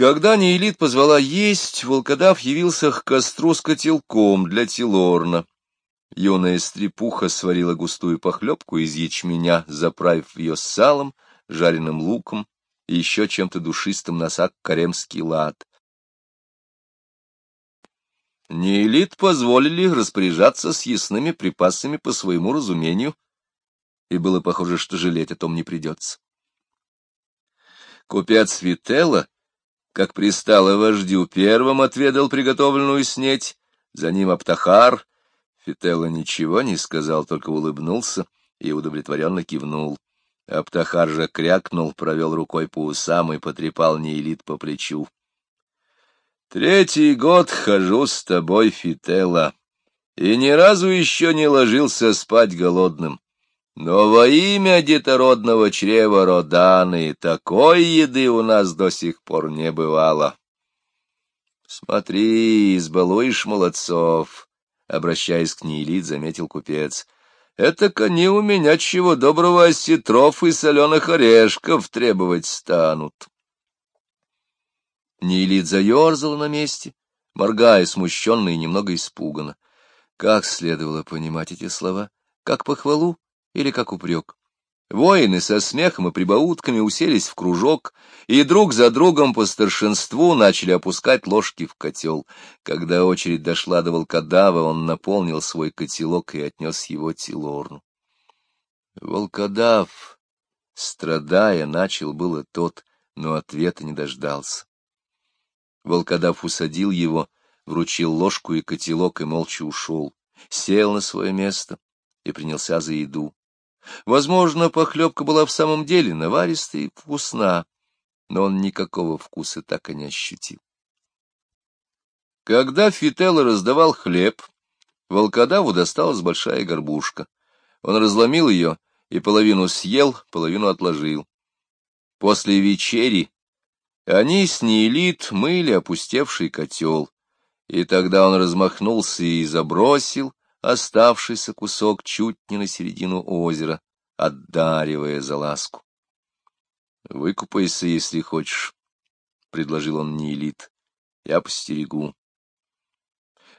Когда Неэлит позвала есть, волкодав явился к костру с котелком для Тилорна. Юная стрепуха сварила густую похлебку из ячменя, заправив ее салом, жареным луком и еще чем-то душистым на сак каремский лад. Неэлит позволили распоряжаться съестными припасами по своему разумению, и было похоже, что жалеть о том не придется. Купец Вителла, как пристало вождю, первым отведал приготовленную снеть, за ним Аптахар. Фителла ничего не сказал, только улыбнулся и удовлетворенно кивнул. Аптахар же крякнул, провел рукой по усам и потрепал Нейлит по плечу. Третий год хожу с тобой, Фителла, и ни разу еще не ложился спать голодным. Но во имя детородного чрева Роданы такой еды у нас до сих пор не бывало. Смотри, избалуешь молодцов, — обращаясь к Нейлит, заметил купец. Это они у меня чего доброго осетров и соленых орешков требовать станут. Нейлит заерзала на месте, моргая смущенно и немного испуганно. Как следовало понимать эти слова? Как похвалу или как упрек? Воины со смехом и прибаутками уселись в кружок, и друг за другом по старшинству начали опускать ложки в котел. Когда очередь дошла до волкодава, он наполнил свой котелок и отнес его Тилорну. Волкодав, страдая, начал было тот, но ответа не дождался. Волкодав усадил его, вручил ложку и котелок и молча ушел, сел на свое место и принялся за еду. Возможно, похлебка была в самом деле наваристая и вкусна, но он никакого вкуса так и не ощутил. Когда Фителло раздавал хлеб, волкодаву досталась большая горбушка. Он разломил ее и половину съел, половину отложил. После вечери они с Неэлит мыли опустевший котел, и тогда он размахнулся и забросил оставшийся кусок чуть не на середину озера, отдаривая за ласку. — Выкупайся, если хочешь, — предложил он Неэлит. — Я постерегу.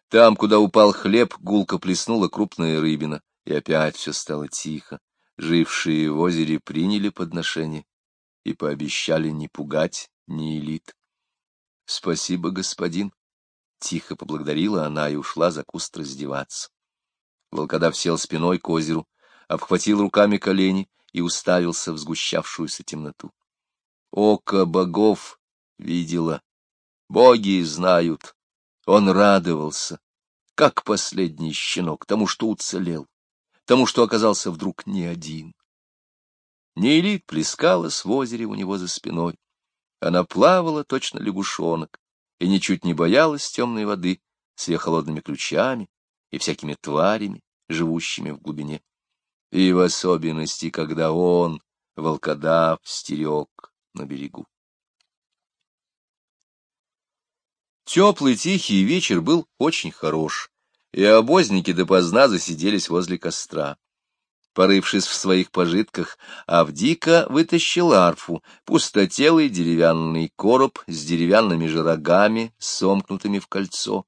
Там, куда упал хлеб, гулко плеснула крупная рыбина, и опять все стало тихо. Жившие в озере приняли подношение и пообещали не пугать Неэлит. — Спасибо, господин. Тихо поблагодарила она и ушла за куст раздеваться. Волкодав сел спиной к озеру, обхватил руками колени и уставился в сгущавшуюся темноту. Око богов видела, боги знают. Он радовался, как последний щенок, тому, что уцелел, тому, что оказался вдруг не один. Неэлит плескалась в озере у него за спиной. Она плавала, точно лягушонок, и ничуть не боялась темной воды с ее холодными ключами и всякими тварями, живущими в глубине. И в особенности, когда он, волкодав, стерег на берегу. Теплый тихий вечер был очень хорош, и обозники допоздна засиделись возле костра. Порывшись в своих пожитках, Авдика вытащил арфу, пустотелый деревянный короб с деревянными же рогами, сомкнутыми в кольцо.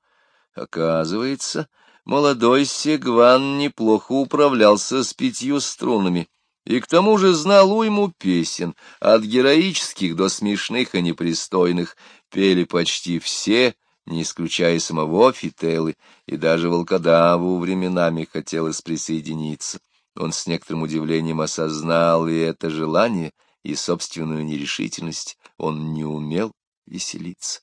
Оказывается, молодой Сегван неплохо управлялся с пятью струнами, и к тому же знал уйму песен, от героических до смешных и непристойных, пели почти все, не исключая самого Фителы, и даже волкодаву временами хотелось присоединиться. Он с некоторым удивлением осознал и это желание, и собственную нерешительность. Он не умел веселиться.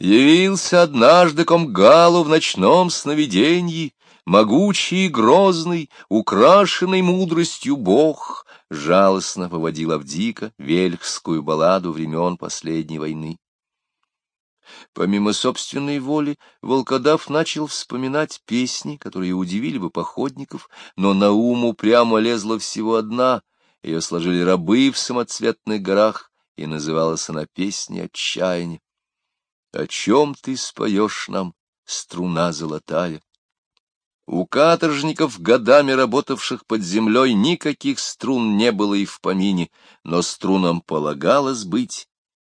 Явился однажды комгалу в ночном сновиденье, Могучий и грозный, украшенный мудростью бог, Жалостно поводил Авдика вельхскую балладу времен последней войны. Помимо собственной воли, волкодав начал вспоминать песни, которые удивили бы походников, но на ум прямо лезла всего одна, ее сложили рабы в самоцветных горах, и называлась она «Песня отчаяния». «О чем ты споешь нам, струна золотая?» У каторжников, годами работавших под землей, никаких струн не было и в помине, но струнам полагалось быть,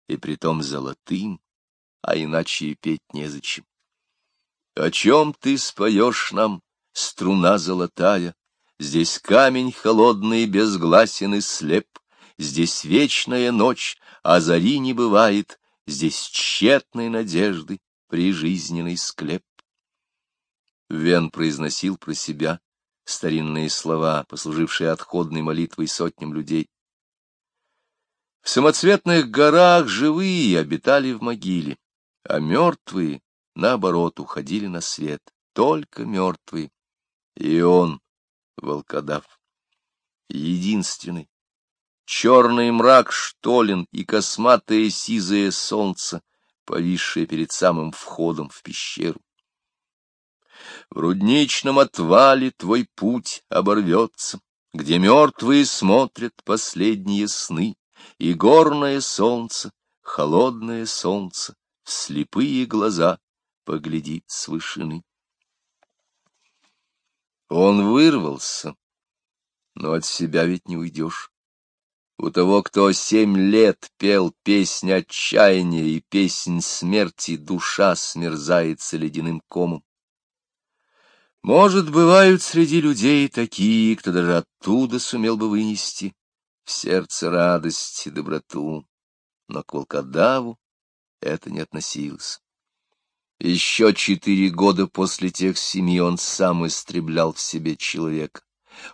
и притом золотым, а иначе и петь незачем. О чем ты споешь нам, струна золотая? Здесь камень холодный, безгласен и слеп, Здесь вечная ночь, а зари не бывает, Здесь тщетной надежды прижизненный склеп. Вен произносил про себя старинные слова, послужившие отходной молитвой сотням людей. В самоцветных горах живые обитали в могиле, а мертвые, наоборот, уходили на свет, только мертвые. И он, волкодав, единственный. Черный мрак штолен и косматое сизое солнце, повисшее перед самым входом в пещеру. В рудничном отвале твой путь оборвется, Где мертвые смотрят последние сны, И горное солнце, холодное солнце, В слепые глаза поглядит с вышины. Он вырвался, но от себя ведь не уйдешь. У того, кто семь лет пел песнь отчаяния и песнь смерти, душа смерзается ледяным комом. Может, бывают среди людей такие, кто даже оттуда сумел бы вынести в сердце радость и доброту, но к волкодаву это не относилось. Еще четыре года после тех семи он сам истреблял в себе человека.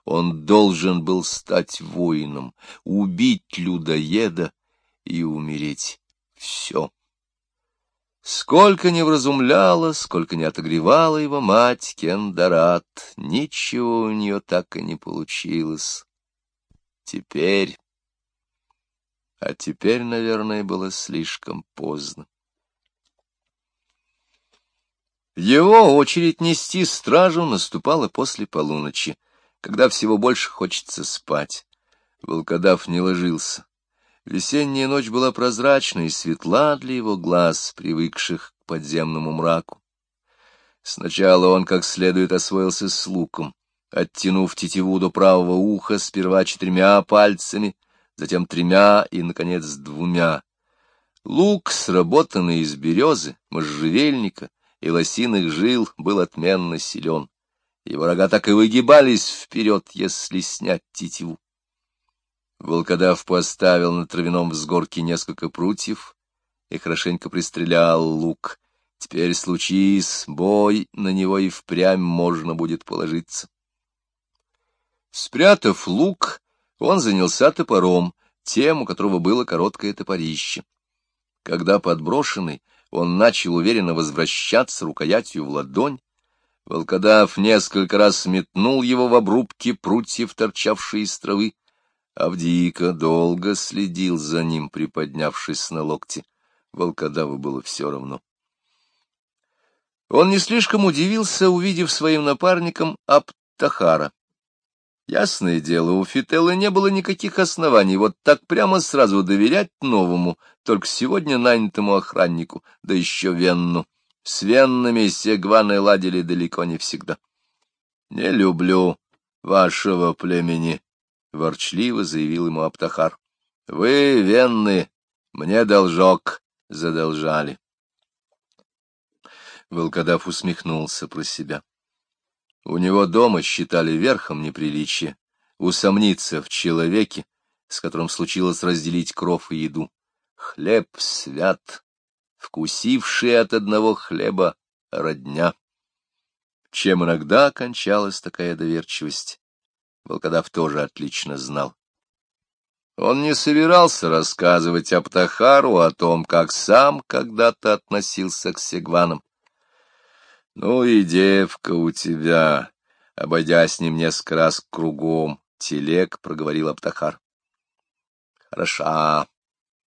Он должен был стать воином, убить людоеда и умереть. Все. Сколько не вразумляла, сколько не отогревала его мать Кендарат, ничего у нее так и не получилось. Теперь... А теперь, наверное, было слишком поздно. Его очередь нести стражу наступала после полуночи, когда всего больше хочется спать. Волкодав не ложился. Весенняя ночь была прозрачна и светла для его глаз, привыкших к подземному мраку. Сначала он как следует освоился с луком, оттянув тетиву до правого уха сперва четырьмя пальцами, затем тремя и, наконец, двумя. Лук, сработанный из березы, можжевельника и лосиных жил, был отменно силен. Его рога так и выгибались вперед, если снять тетиву. Волкодав поставил на травяном взгорке несколько прутьев и хорошенько пристрелял лук. Теперь случись бой, на него и впрямь можно будет положиться. Спрятав лук, он занялся топором, тем, у которого было короткое топорище. Когда подброшенный, он начал уверенно возвращаться рукоятью в ладонь, волкодав несколько раз метнул его в обрубки прутьев, торчавшие из травы, Авдиика долго следил за ним, приподнявшись на локте. Волкодаву было все равно. Он не слишком удивился, увидев своим напарником Аптахара. Ясное дело, у Фителы не было никаких оснований вот так прямо сразу доверять новому, только сегодня нанятому охраннику, да еще Венну. С Веннами сегваны ладили далеко не всегда. — Не люблю вашего племени, — ворчливо заявил ему Аптахар. — Вы, венны, мне должок задолжали. Волкодав усмехнулся про себя. У него дома считали верхом неприличия усомниться в человеке, с которым случилось разделить кров и еду. Хлеб свят, вкусивший от одного хлеба родня. Чем иногда кончалась такая доверчивость, Волкодав тоже отлично знал. Он не собирался рассказывать Аптахару о том, как сам когда-то относился к сегванам. — Ну и девка у тебя, — обойдя с ним несколько раз кругом, телег проговорил Аптахар. — Хороша,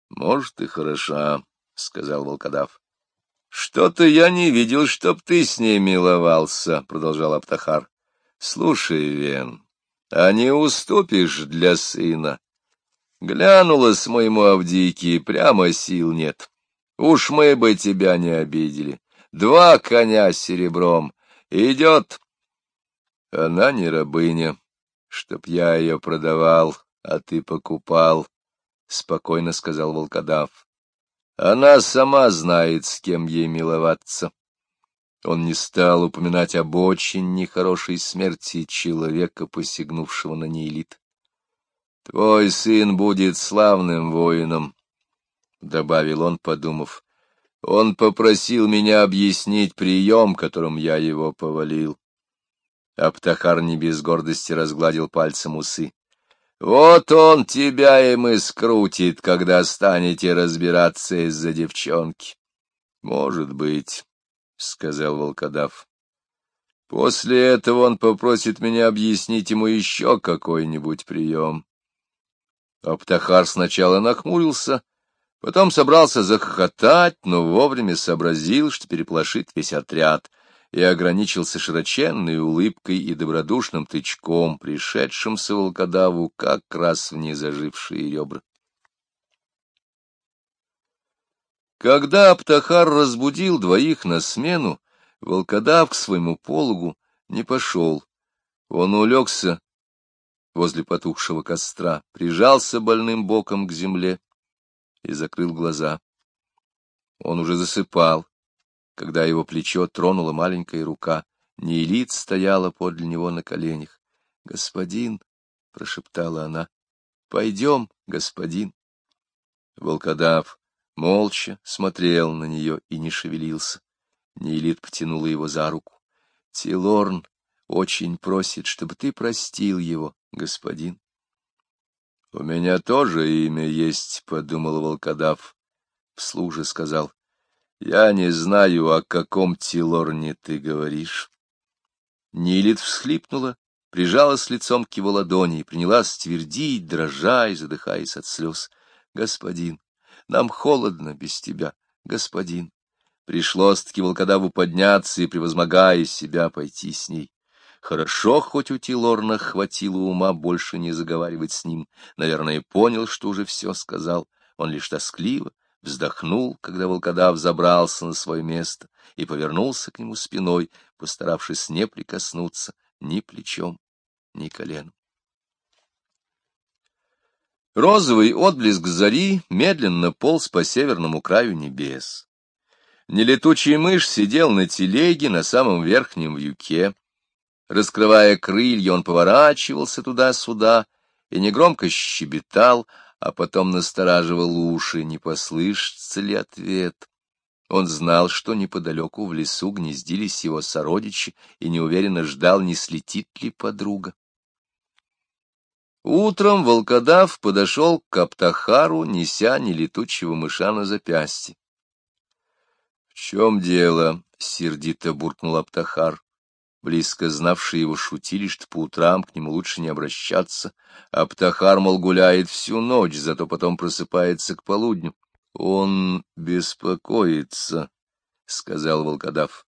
может и хороша, — сказал волкодав. — Что-то я не видел, чтоб ты с ней миловался, — продолжал Аптахар. — Слушай, Вен, а не уступишь для сына. Глянула с моему Авдийке, прямо сил нет. Уж мы бы тебя не обидели. Два коня с серебром. Идет. Она не рабыня, чтоб я ее продавал, а ты покупал, — спокойно сказал волкодав. Она сама знает, с кем ей миловаться. Он не стал упоминать об очень нехорошей смерти человека, посягнувшего на неэлит. — Твой сын будет славным воином, — добавил он, подумав. Он попросил меня объяснить прием, которым я его повалил. Аптахар не без гордости разгладил пальцем усы. — Вот он тебя им и скрутит, когда станете разбираться из-за девчонки. — Может быть, — сказал волкодав. — После этого он попросит меня объяснить ему еще какой-нибудь прием. Аптахар сначала нахмурился, — Потом собрался захохотать, но вовремя сообразил, что переплошит весь отряд, и ограничился широченной улыбкой и добродушным тычком, пришедшимся волкодаву как раз в незажившие ребра. Когда Аптахар разбудил двоих на смену, волкодав к своему пологу не пошел. Он улегся возле потухшего костра, прижался больным боком к земле и закрыл глаза. Он уже засыпал, когда его плечо тронула маленькая рука. Неэлит стояла подле него на коленях. — Господин, — прошептала она, — пойдем, господин. Волкодав молча смотрел на нее и не шевелился. Неэлит потянула его за руку. — Тилорн очень просит, чтобы ты простил его, господин. — У меня тоже имя есть, — подумал волкодав. Вслух же сказал, — Я не знаю, о каком Тилорне ты говоришь. Нилит всхлипнула, прижалась лицом к его ладони и принялась твердить, дрожа и задыхаясь от слез. — Господин, нам холодно без тебя, господин. Пришлось-таки волкодаву подняться и, превозмогая себя, пойти с ней. Хорошо, хоть у Тилорна хватило ума больше не заговаривать с ним. Наверное, понял, что уже все сказал. Он лишь тоскливо вздохнул, когда волкодав забрался на свое место и повернулся к нему спиной, постаравшись не прикоснуться ни плечом, ни коленом. Розовый отблеск зари медленно полз по северному краю небес. Нелетучий мышь сидел на телеге на самом верхнем вьюке, Раскрывая крылья, он поворачивался туда-сюда и негромко щебетал, а потом настораживал уши, не послышится ли ответ. Он знал, что неподалеку в лесу гнездились его сородичи, и неуверенно ждал, не слетит ли подруга. Утром волкодав подошел к Аптахару, неся нелетучего мыша на запястье. — В чем дело? — сердито буркнул Аптахар. Близко знавшие его шутили, что по утрам к нему лучше не обращаться, а Птахар, мол, гуляет всю ночь, зато потом просыпается к полудню. — Он беспокоится, — сказал волкодав.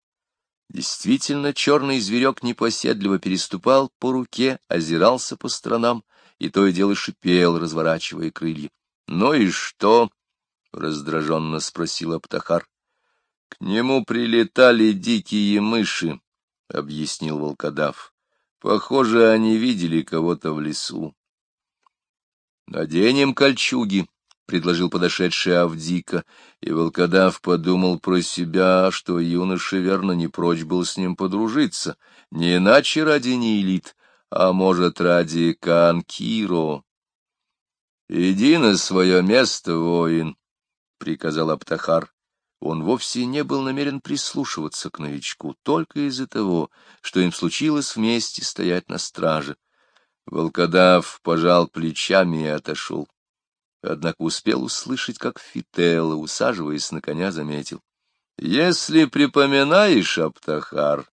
Действительно, черный зверек непоседливо переступал по руке, озирался по сторонам и то и дело шипел, разворачивая крылья. — Ну и что? — раздраженно спросил Аптахар. — К нему прилетали дикие мыши, — объяснил волкодав. — Похоже, они видели кого-то в лесу. — Наденем кольчуги, — предложил подошедший Авдика, и волкодав подумал про себя, что юноша верно не прочь был с ним подружиться, не иначе ради неэлит, а может, ради Канкиро. — Иди на свое место, воин, — приказал Аптахар. Он вовсе не был намерен прислушиваться к новичку, только из-за того, что им случилось вместе стоять на страже. Волкодав пожал плечами и отошел. Однако успел услышать, как Фителла, усаживаясь на коня, заметил. — Если припоминаешь, Аптахар,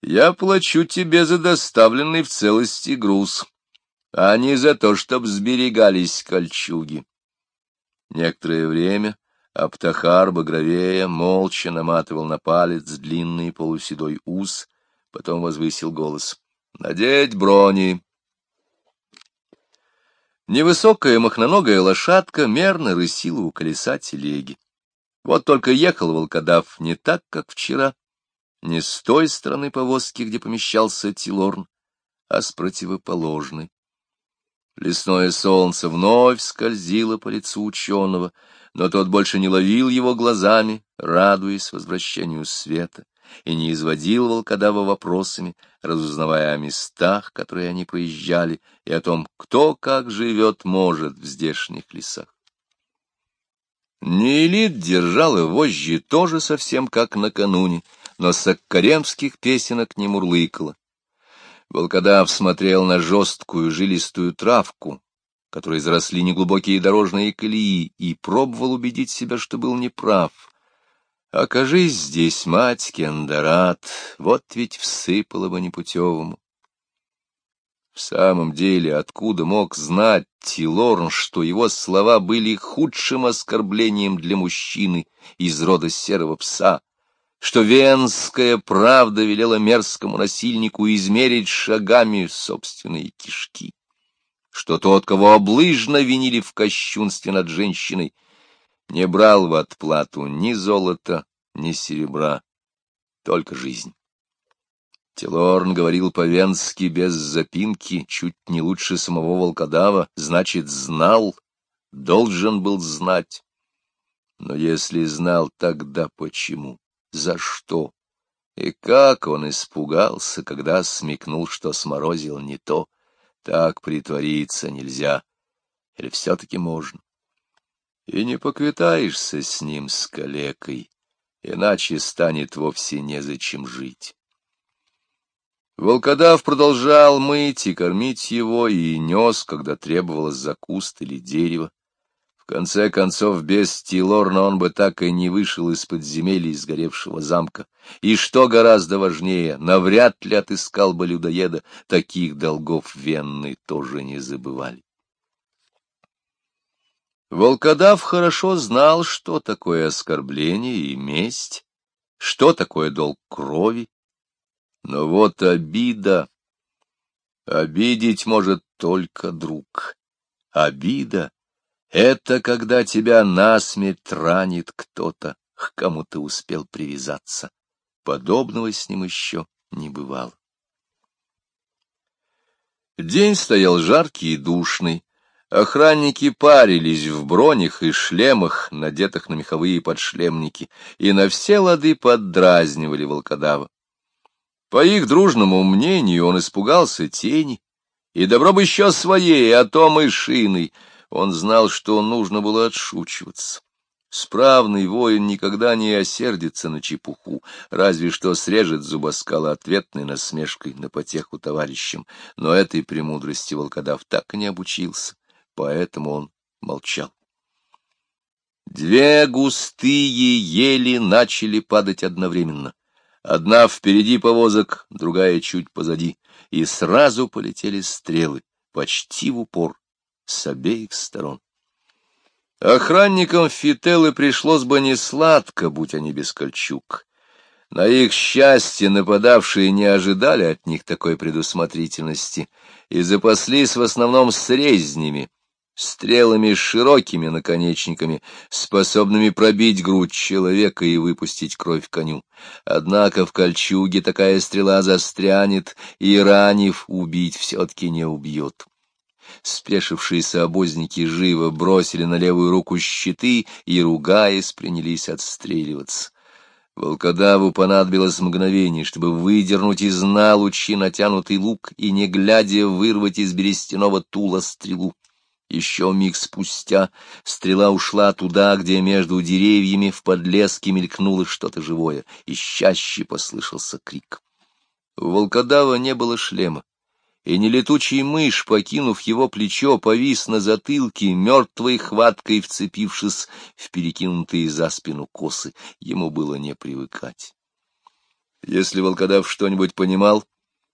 я плачу тебе за доставленный в целости груз, а не за то, чтоб сберегались кольчуги. Некоторое время Аптахар багровея молча наматывал на палец длинный полуседой ус, потом возвысил голос. — Надеть брони! Невысокая махноногая лошадка мерно рысила у колеса телеги. Вот только ехал волкодав не так, как вчера. не с той стороны повозки, где помещался Тилорн, а с противоположной. Лесное солнце вновь скользило по лицу ученого, но тот больше не ловил его глазами, радуясь возвращению света, и не изводил волкодава вопросами, разузнавая о местах, которые они проезжали, и о том, кто как живет может в здешних лесах. Неэлит держал и вожжи тоже совсем как накануне, но саккаремских песенок не мурлыкала. Волкодав смотрел на жесткую жилистую травку, которой заросли неглубокие дорожные колеи, и пробовал убедить себя, что был неправ. Окажись здесь мать Кендарат, вот ведь всыпала бы непутевому. В самом деле, откуда мог знать Тилорн, что его слова были худшим оскорблением для мужчины из рода серого пса, что венская правда велела мерзкому насильнику измерить шагами собственные кишки, что тот, кого облыжно винили в кощунстве над женщиной, не брал в отплату ни золота, ни серебра, только жизнь. Телорн говорил по-венски без запинки, чуть не лучше самого волкодава, значит, знал, должен был знать. Но если знал, тогда почему? За что? И как он испугался, когда смекнул, что сморозил не то. Так притвориться нельзя. Или все-таки можно? И не поквитаешься с ним, с калекой, иначе станет вовсе незачем жить. Волкодав продолжал мыть и кормить его, и нес, когда требовалось за куст или дерево конце концов, без Тилорна он бы так и не вышел из подземелья сгоревшего замка. И что гораздо важнее, навряд ли отыскал бы людоеда, таких долгов венны тоже не забывали. Волкодав хорошо знал, что такое оскорбление и месть, что такое долг крови. Но вот обида... Обидеть может только друг. Обида это когда тебя насмерть ранит кто-то, к кому ты успел привязаться. Подобного с ним еще не бывало. День стоял жаркий и душный. Охранники парились в бронях и шлемах, надетых на меховые подшлемники, и на все лады поддразнивали волкодава. По их дружному мнению он испугался тени, и добро бы еще своей, а то мышиной — он знал, что нужно было отшучиваться. Справный воин никогда не осердится на чепуху, разве что срежет зубоскала ответной насмешкой на потеху товарищам, но этой премудрости волкодав так и не обучился, поэтому он молчал. Две густые ели начали падать одновременно. Одна впереди повозок, другая чуть позади, и сразу полетели стрелы, почти в упор с обеих сторон. Охранникам Фителы пришлось бы не сладко, будь они без кольчуг. На их счастье нападавшие не ожидали от них такой предусмотрительности и запаслись в основном срезнями, стрелами с широкими наконечниками, способными пробить грудь человека и выпустить кровь коню. Однако в кольчуге такая стрела застрянет и, ранив, убить все-таки не убьет. Спешившиеся обозники живо бросили на левую руку щиты и, ругаясь, принялись отстреливаться. Волкодаву понадобилось мгновение, чтобы выдернуть из налучи натянутый лук и, не глядя, вырвать из берестяного тула стрелу. Еще миг спустя стрела ушла туда, где между деревьями в подлеске мелькнуло что-то живое, и чаще послышался крик. У волкодава не было шлема и нелетучий мышь, покинув его плечо, повис на затылке, мертвой хваткой вцепившись в перекинутые за спину косы. Ему было не привыкать. Если волкодав что-нибудь понимал,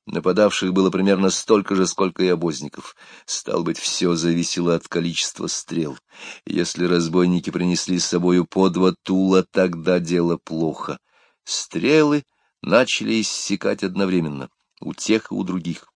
нападавших было примерно столько же, сколько и обозников. Стал быть, все зависело от количества стрел. Если разбойники принесли с собою по два тула, тогда дело плохо. Стрелы начали иссякать одновременно, у тех и у других.